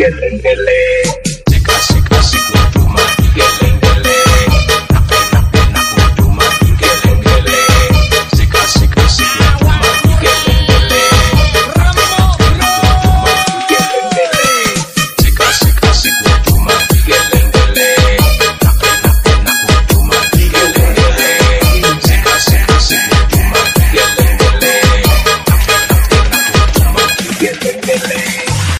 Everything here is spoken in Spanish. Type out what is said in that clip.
que entenderle